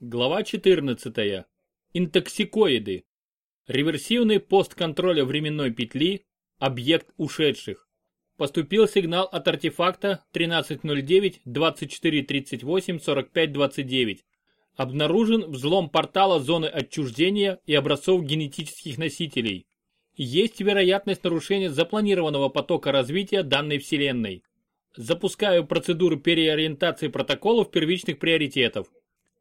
Глава 14. Интоксикоиды. Реверсивный пост контроля временной петли. Объект ушедших. Поступил сигнал от артефакта 1309-2438-4529. Обнаружен взлом портала зоны отчуждения и образцов генетических носителей. Есть вероятность нарушения запланированного потока развития данной вселенной. Запускаю процедуру переориентации протоколов первичных приоритетов.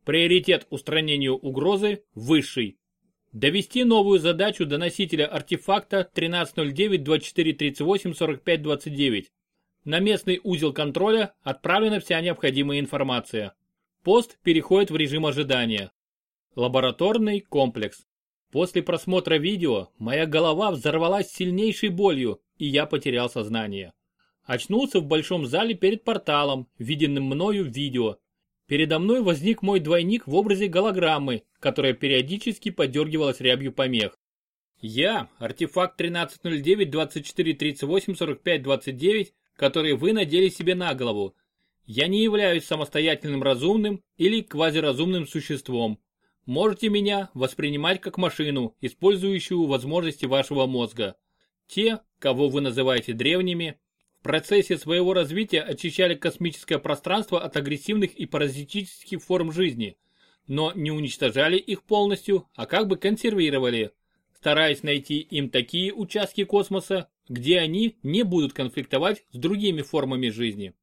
Приоритет устранению угрозы высший. Довести новую задачу до носителя артефакта 1309-2438-4529. На местный узел контроля отправлена вся необходимая информация. Пост переходит в режим ожидания. Лабораторный комплекс. После просмотра видео моя голова взорвалась сильнейшей болью, и я потерял сознание. Очнулся в большом зале перед порталом, виденным мною в видео, Передо мной возник мой двойник в образе голограммы, которая периодически подергивалась рябью помех. Я, артефакт 1309-2438-45-29, который вы надели себе на голову. Я не являюсь самостоятельным разумным или квазиразумным существом. Можете меня воспринимать как машину, использующую возможности вашего мозга. Те, кого вы называете древними, процессе своего развития очищали космическое пространство от агрессивных и паразитических форм жизни, но не уничтожали их полностью, а как бы консервировали, стараясь найти им такие участки космоса, где они не будут конфликтовать с другими формами жизни.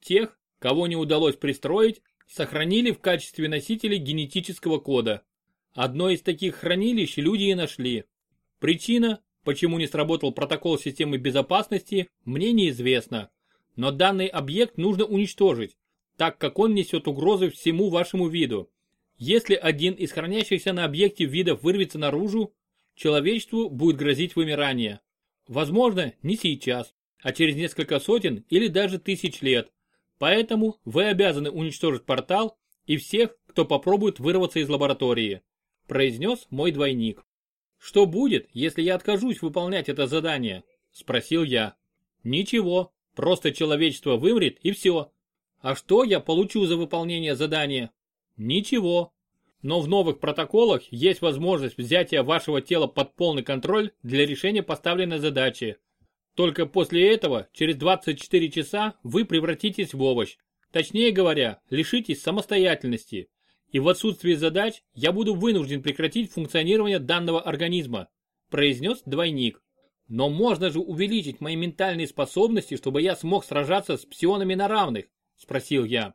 Тех, кого не удалось пристроить, сохранили в качестве носителей генетического кода. Одно из таких хранилищ люди и нашли. Причина Почему не сработал протокол системы безопасности, мне неизвестно. Но данный объект нужно уничтожить, так как он несет угрозы всему вашему виду. Если один из хранящихся на объекте видов вырвется наружу, человечеству будет грозить вымирание. Возможно, не сейчас, а через несколько сотен или даже тысяч лет. Поэтому вы обязаны уничтожить портал и всех, кто попробует вырваться из лаборатории, произнес мой двойник. «Что будет, если я откажусь выполнять это задание?» – спросил я. «Ничего, просто человечество вымрет и все. А что я получу за выполнение задания?» «Ничего. Но в новых протоколах есть возможность взятия вашего тела под полный контроль для решения поставленной задачи. Только после этого, через 24 часа, вы превратитесь в овощ. Точнее говоря, лишитесь самостоятельности и в отсутствии задач я буду вынужден прекратить функционирование данного организма», произнес двойник. «Но можно же увеличить мои ментальные способности, чтобы я смог сражаться с псионами на равных?» спросил я.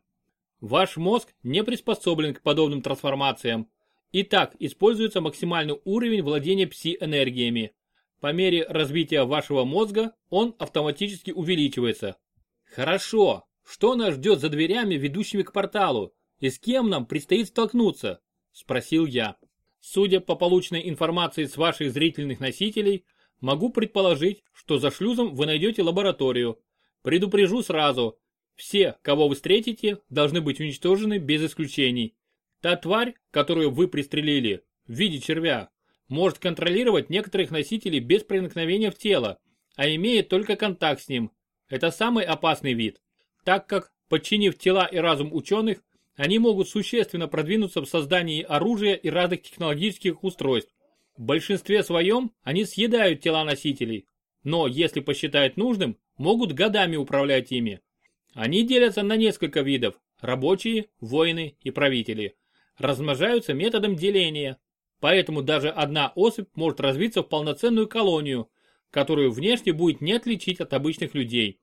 «Ваш мозг не приспособлен к подобным трансформациям. Итак, используется максимальный уровень владения пси-энергиями. По мере развития вашего мозга он автоматически увеличивается. Хорошо, что нас ждет за дверями, ведущими к порталу? И с кем нам предстоит столкнуться?» – спросил я. Судя по полученной информации с ваших зрительных носителей, могу предположить, что за шлюзом вы найдете лабораторию. Предупрежу сразу, все, кого вы встретите, должны быть уничтожены без исключений. Та тварь, которую вы пристрелили, в виде червя, может контролировать некоторых носителей без проникновения в тело, а имеет только контакт с ним. Это самый опасный вид, так как, подчинив тела и разум ученых, они могут существенно продвинуться в создании оружия и разных технологических устройств. В большинстве своем они съедают тела носителей, но если посчитают нужным, могут годами управлять ими. Они делятся на несколько видов – рабочие, воины и правители. Размножаются методом деления, поэтому даже одна особь может развиться в полноценную колонию, которую внешне будет не отличить от обычных людей.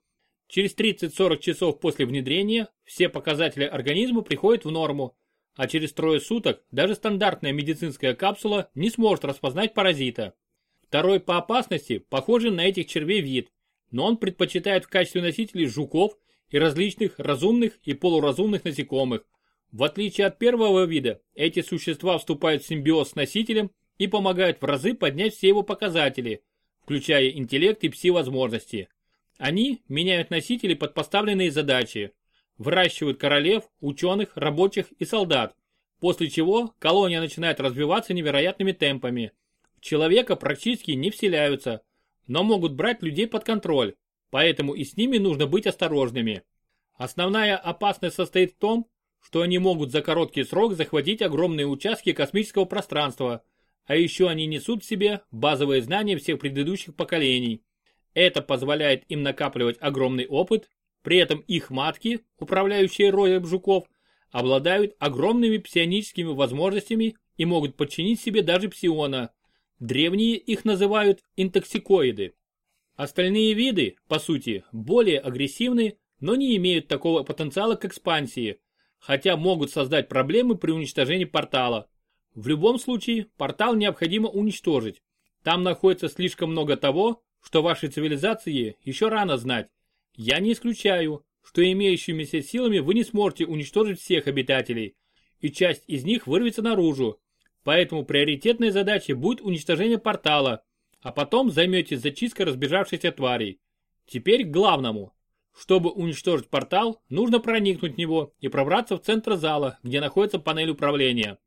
Через 30-40 часов после внедрения все показатели организма приходят в норму, а через трое суток даже стандартная медицинская капсула не сможет распознать паразита. Второй по опасности похожий на этих червей вид, но он предпочитает в качестве носителей жуков и различных разумных и полуразумных насекомых. В отличие от первого вида, эти существа вступают в симбиоз с носителем и помогают в разы поднять все его показатели, включая интеллект и пси-возможности. Они меняют носители под поставленные задачи, выращивают королев, ученых, рабочих и солдат, после чего колония начинает развиваться невероятными темпами. В человека практически не вселяются, но могут брать людей под контроль, поэтому и с ними нужно быть осторожными. Основная опасность состоит в том, что они могут за короткий срок захватить огромные участки космического пространства, а еще они несут в себе базовые знания всех предыдущих поколений. Это позволяет им накапливать огромный опыт, при этом их матки, управляющие роем жуков, обладают огромными псионическими возможностями и могут подчинить себе даже псиона. Древние их называют интоксикоиды. Остальные виды, по сути, более агрессивны, но не имеют такого потенциала к экспансии, хотя могут создать проблемы при уничтожении портала. В любом случае, портал необходимо уничтожить. Там находится слишком много того, что вашей цивилизации еще рано знать. Я не исключаю, что имеющимися силами вы не сможете уничтожить всех обитателей, и часть из них вырвется наружу. Поэтому приоритетной задачей будет уничтожение портала, а потом займетесь зачисткой разбежавшихся тварей. Теперь к главному. Чтобы уничтожить портал, нужно проникнуть в него и пробраться в центр зала, где находится панель управления.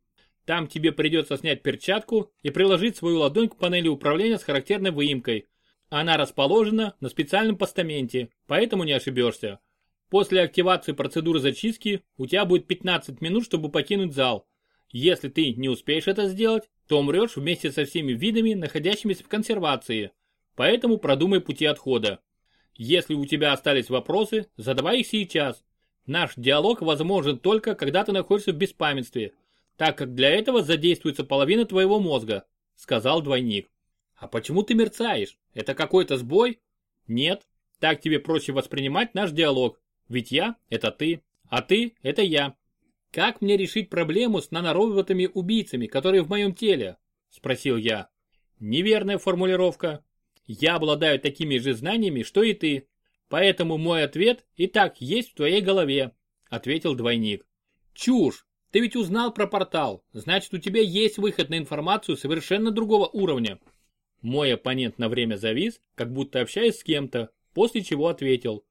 Там тебе придется снять перчатку и приложить свою ладонь к панели управления с характерной выемкой. Она расположена на специальном постаменте, поэтому не ошибешься. После активации процедуры зачистки у тебя будет 15 минут, чтобы покинуть зал. Если ты не успеешь это сделать, то умрешь вместе со всеми видами, находящимися в консервации. Поэтому продумай пути отхода. Если у тебя остались вопросы, задавай их сейчас. Наш диалог возможен только, когда ты находишься в беспамятстве, так как для этого задействуется половина твоего мозга, сказал двойник. А почему ты мерцаешь? Это какой-то сбой? Нет, так тебе проще воспринимать наш диалог, ведь я – это ты, а ты – это я. «Как мне решить проблему с нанороботами-убийцами, которые в моем теле?» – спросил я. Неверная формулировка. Я обладаю такими же знаниями, что и ты. Поэтому мой ответ и так есть в твоей голове, ответил двойник. Чушь. Ты ведь узнал про портал. Значит, у тебя есть выход на информацию совершенно другого уровня. Мой оппонент на время завис, как будто общаясь с кем-то, после чего ответил.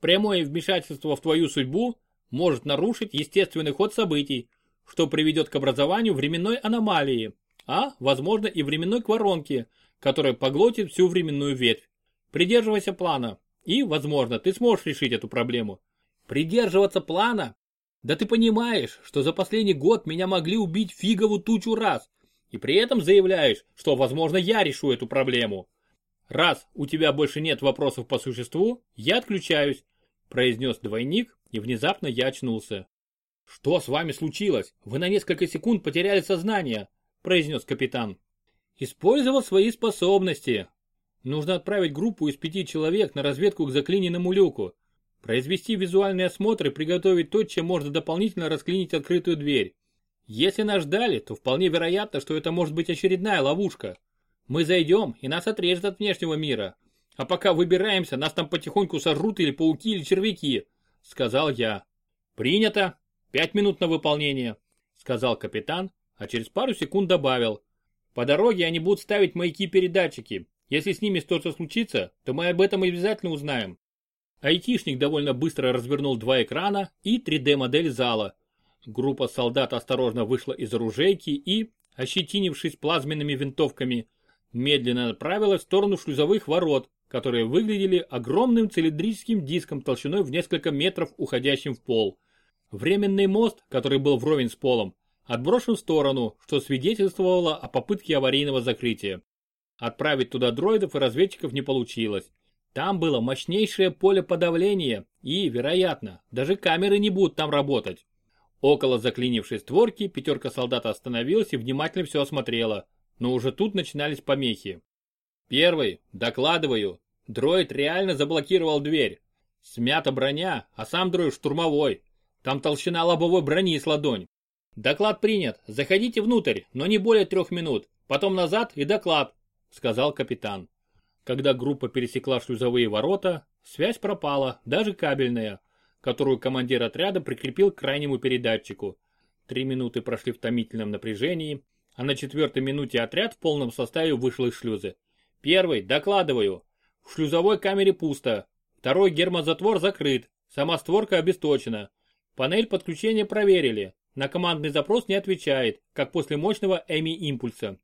Прямое вмешательство в твою судьбу может нарушить естественный ход событий, что приведет к образованию временной аномалии, а, возможно, и временной воронки, которая поглотит всю временную ветвь. Придерживайся плана, и, возможно, ты сможешь решить эту проблему. Придерживаться плана? Да ты понимаешь, что за последний год меня могли убить фигову тучу раз, и при этом заявляешь, что, возможно, я решу эту проблему. Раз у тебя больше нет вопросов по существу, я отключаюсь, произнес двойник, и внезапно я очнулся. «Что с вами случилось? Вы на несколько секунд потеряли сознание», произнес капитан. «Использовал свои способности. Нужно отправить группу из пяти человек на разведку к заклиненному люку, произвести визуальный осмотр и приготовить то, чем можно дополнительно расклинить открытую дверь. Если нас ждали, то вполне вероятно, что это может быть очередная ловушка. Мы зайдем, и нас отрежут от внешнего мира. А пока выбираемся, нас там потихоньку сожрут или пауки, или червяки сказал я. Принято. Пять минут на выполнение, сказал капитан, а через пару секунд добавил. По дороге они будут ставить маяки-передатчики. Если с ними что-то случится, то мы об этом обязательно узнаем. Айтишник довольно быстро развернул два экрана и 3D-модель зала. Группа солдат осторожно вышла из оружейки и, ощетинившись плазменными винтовками, медленно направилась в сторону шлюзовых ворот, которые выглядели огромным цилиндрическим диском толщиной в несколько метров, уходящим в пол. Временный мост, который был вровень с полом, отброшен в сторону, что свидетельствовало о попытке аварийного закрытия. Отправить туда дроидов и разведчиков не получилось. Там было мощнейшее поле подавления и, вероятно, даже камеры не будут там работать. Около заклинившей створки пятерка солдат остановилась и внимательно все осмотрела, но уже тут начинались помехи. Первый, докладываю, Дроид реально заблокировал дверь. Смята броня, а сам дроид штурмовой. Там толщина лобовой брони с ладонь. Доклад принят. Заходите внутрь, но не более трех минут. Потом назад и доклад, сказал капитан. Когда группа пересекла шлюзовые ворота, связь пропала, даже кабельная, которую командир отряда прикрепил к крайнему передатчику. Три минуты прошли в томительном напряжении, а на четвертой минуте отряд в полном составе вышел из шлюза. Первый, докладываю, в шлюзовой камере пусто. Второй гермозатвор закрыт. Сама створка обесточена. Панель подключения проверили. На командный запрос не отвечает, как после мощного эми-импульса.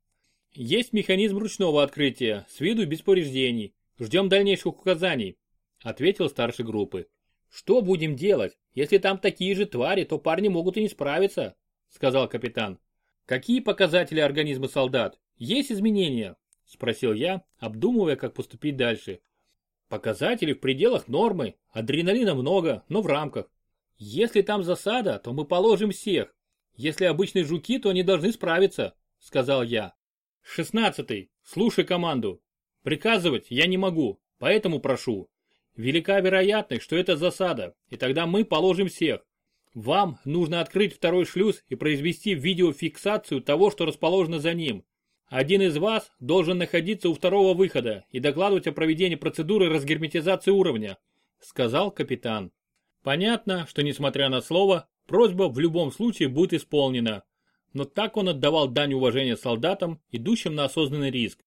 Есть механизм ручного открытия, с виду без повреждений. Ждем дальнейших указаний, ответил старший группы. Что будем делать? Если там такие же твари, то парни могут и не справиться, сказал капитан. Какие показатели организма солдат? Есть изменения? Спросил я, обдумывая, как поступить дальше. Показатели в пределах нормы, адреналина много, но в рамках. Если там засада, то мы положим всех. Если обычные жуки, то они должны справиться, сказал я. Шестнадцатый, слушай команду. Приказывать я не могу, поэтому прошу. Велика вероятность, что это засада, и тогда мы положим всех. Вам нужно открыть второй шлюз и произвести видеофиксацию того, что расположено за ним. Один из вас должен находиться у второго выхода и докладывать о проведении процедуры разгерметизации уровня, сказал капитан. Понятно, что несмотря на слово, просьба в любом случае будет исполнена. Но так он отдавал дань уважения солдатам, идущим на осознанный риск.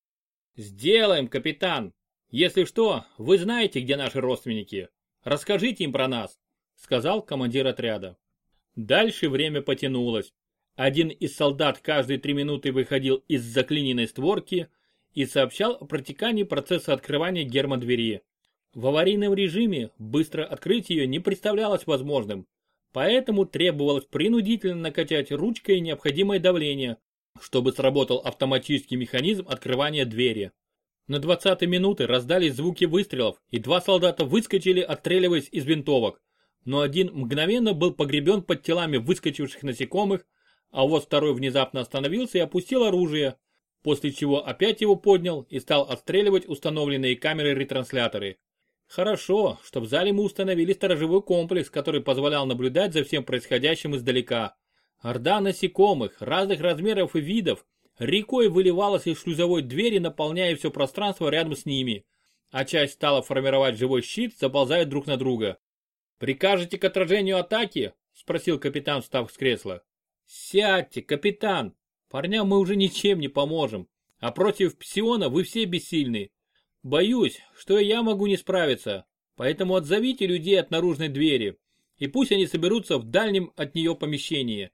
«Сделаем, капитан!» «Если что, вы знаете, где наши родственники. Расскажите им про нас», — сказал командир отряда. Дальше время потянулось. Один из солдат каждые три минуты выходил из заклиненной створки и сообщал о протекании процесса открывания гермодвери. В аварийном режиме быстро открыть ее не представлялось возможным, поэтому требовалось принудительно накачать ручкой необходимое давление, чтобы сработал автоматический механизм открывания двери. На 20 минуты раздались звуки выстрелов, и два солдата выскочили, отстреливаясь из винтовок. Но один мгновенно был погребен под телами выскочивших насекомых, а вот второй внезапно остановился и опустил оружие, после чего опять его поднял и стал отстреливать установленные камеры-ретрансляторы. Хорошо, что в зале мы установили сторожевой комплекс, который позволял наблюдать за всем происходящим издалека. Орда насекомых, разных размеров и видов, рекой выливалась из шлюзовой двери, наполняя все пространство рядом с ними, а часть стала формировать живой щит, заползая друг на друга. «Прикажете к отражению атаки?» – спросил капитан, встав с кресла. «Сядьте, капитан! Парням мы уже ничем не поможем, а против псиона вы все бессильны. Боюсь, что и я могу не справиться, поэтому отзовите людей от наружной двери, и пусть они соберутся в дальнем от нее помещении».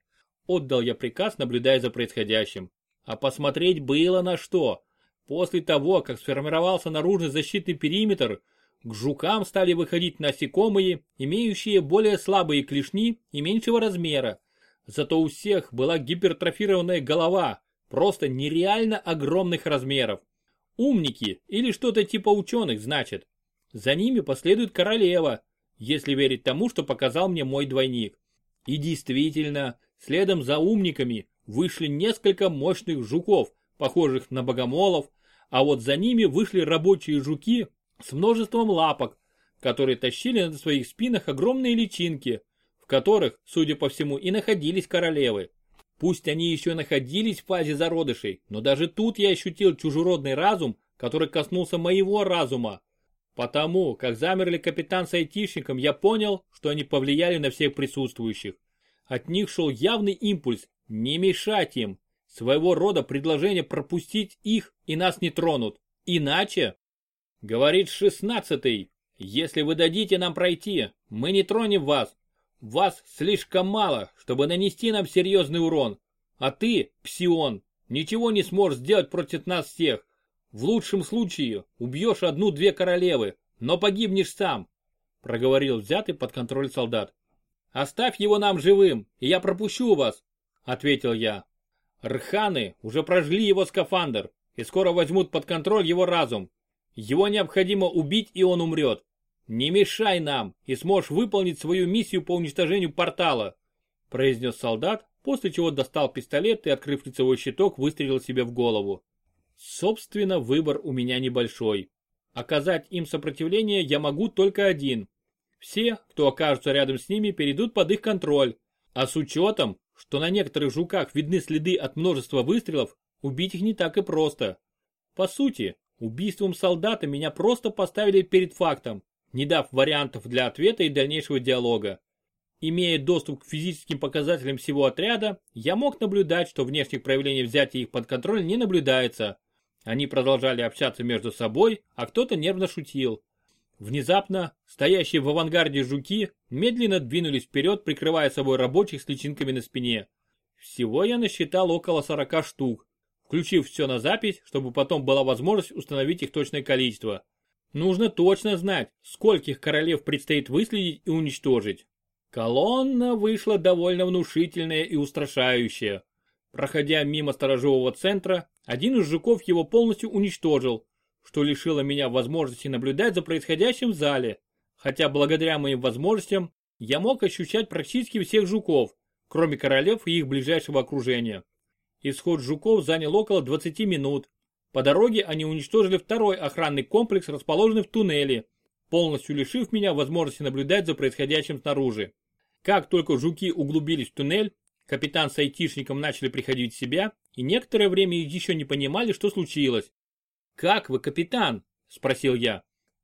Отдал я приказ, наблюдая за происходящим. А посмотреть было на что. После того, как сформировался наружный защитный периметр, к жукам стали выходить насекомые, имеющие более слабые клешни и меньшего размера. Зато у всех была гипертрофированная голова, просто нереально огромных размеров. Умники или что-то типа ученых, значит. За ними последует королева, если верить тому, что показал мне мой двойник. И действительно, следом за умниками вышли несколько мощных жуков, похожих на богомолов, а вот за ними вышли рабочие жуки с множеством лапок, которые тащили на своих спинах огромные личинки, в которых, судя по всему, и находились королевы. Пусть они еще находились в фазе зародышей, но даже тут я ощутил чужеродный разум, который коснулся моего разума. Потому, как замерли капитан с айтишником, я понял, что они повлияли на всех присутствующих. От них шел явный импульс, не мешать им. Своего рода предложение пропустить их и нас не тронут. Иначе... Говорит шестнадцатый. Если вы дадите нам пройти, мы не тронем вас. Вас слишком мало, чтобы нанести нам серьезный урон. А ты, Псион, ничего не сможешь сделать против нас всех. В лучшем случае убьешь одну-две королевы, но погибнешь сам, проговорил взятый под контроль солдат. Оставь его нам живым, и я пропущу вас, — ответил я. Рханы уже прожгли его скафандр и скоро возьмут под контроль его разум. Его необходимо убить, и он умрет. Не мешай нам, и сможешь выполнить свою миссию по уничтожению портала, произнес солдат, после чего достал пистолет и, открыв лицевой щиток, выстрелил себе в голову. Собственно, выбор у меня небольшой. Оказать им сопротивление я могу только один. Все, кто окажутся рядом с ними, перейдут под их контроль. А с учетом, что на некоторых жуках видны следы от множества выстрелов, убить их не так и просто. По сути, убийством солдата меня просто поставили перед фактом, не дав вариантов для ответа и дальнейшего диалога. Имея доступ к физическим показателям всего отряда, я мог наблюдать, что внешних проявлений взятия их под контроль не наблюдается. Они продолжали общаться между собой, а кто-то нервно шутил. Внезапно, стоящие в авангарде жуки медленно двинулись вперед, прикрывая собой рабочих с личинками на спине. Всего я насчитал около 40 штук, включив все на запись, чтобы потом была возможность установить их точное количество. Нужно точно знать, скольких королев предстоит выследить и уничтожить. Колонна вышла довольно внушительная и устрашающая. Проходя мимо сторожевого центра, один из жуков его полностью уничтожил, что лишило меня возможности наблюдать за происходящим в зале, хотя благодаря моим возможностям я мог ощущать практически всех жуков, кроме королев и их ближайшего окружения. Исход жуков занял около 20 минут. По дороге они уничтожили второй охранный комплекс, расположенный в туннеле, полностью лишив меня возможности наблюдать за происходящим снаружи. Как только жуки углубились в туннель, капитан с айтишником начали приходить в себя, и некоторое время еще не понимали, что случилось. «Как вы, капитан?» – спросил я.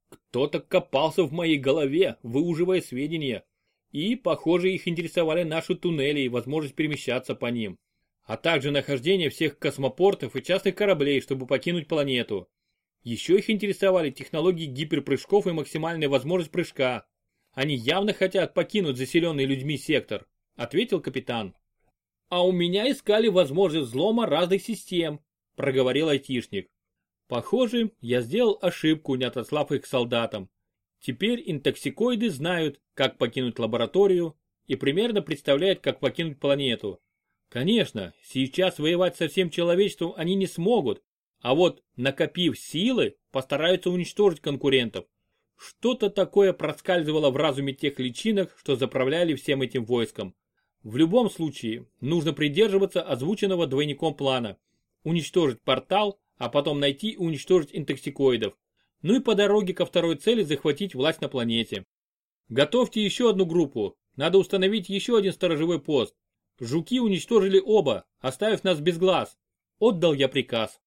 Кто-то копался в моей голове, выуживая сведения. И, похоже, их интересовали наши туннели и возможность перемещаться по ним а также нахождение всех космопортов и частных кораблей, чтобы покинуть планету. Еще их интересовали технологии гиперпрыжков и максимальная возможность прыжка. Они явно хотят покинуть заселенный людьми сектор, ответил капитан. А у меня искали возможность взлома разных систем, проговорил айтишник. Похоже, я сделал ошибку, не отослав их солдатам. Теперь интоксикоиды знают, как покинуть лабораторию и примерно представляют, как покинуть планету. Конечно, сейчас воевать со всем человечеством они не смогут, а вот, накопив силы, постараются уничтожить конкурентов. Что-то такое проскальзывало в разуме тех личинок, что заправляли всем этим войском. В любом случае, нужно придерживаться озвученного двойником плана. Уничтожить портал, а потом найти и уничтожить интоксикоидов. Ну и по дороге ко второй цели захватить власть на планете. Готовьте еще одну группу. Надо установить еще один сторожевой пост. Жуки уничтожили оба, оставив нас без глаз. Отдал я приказ.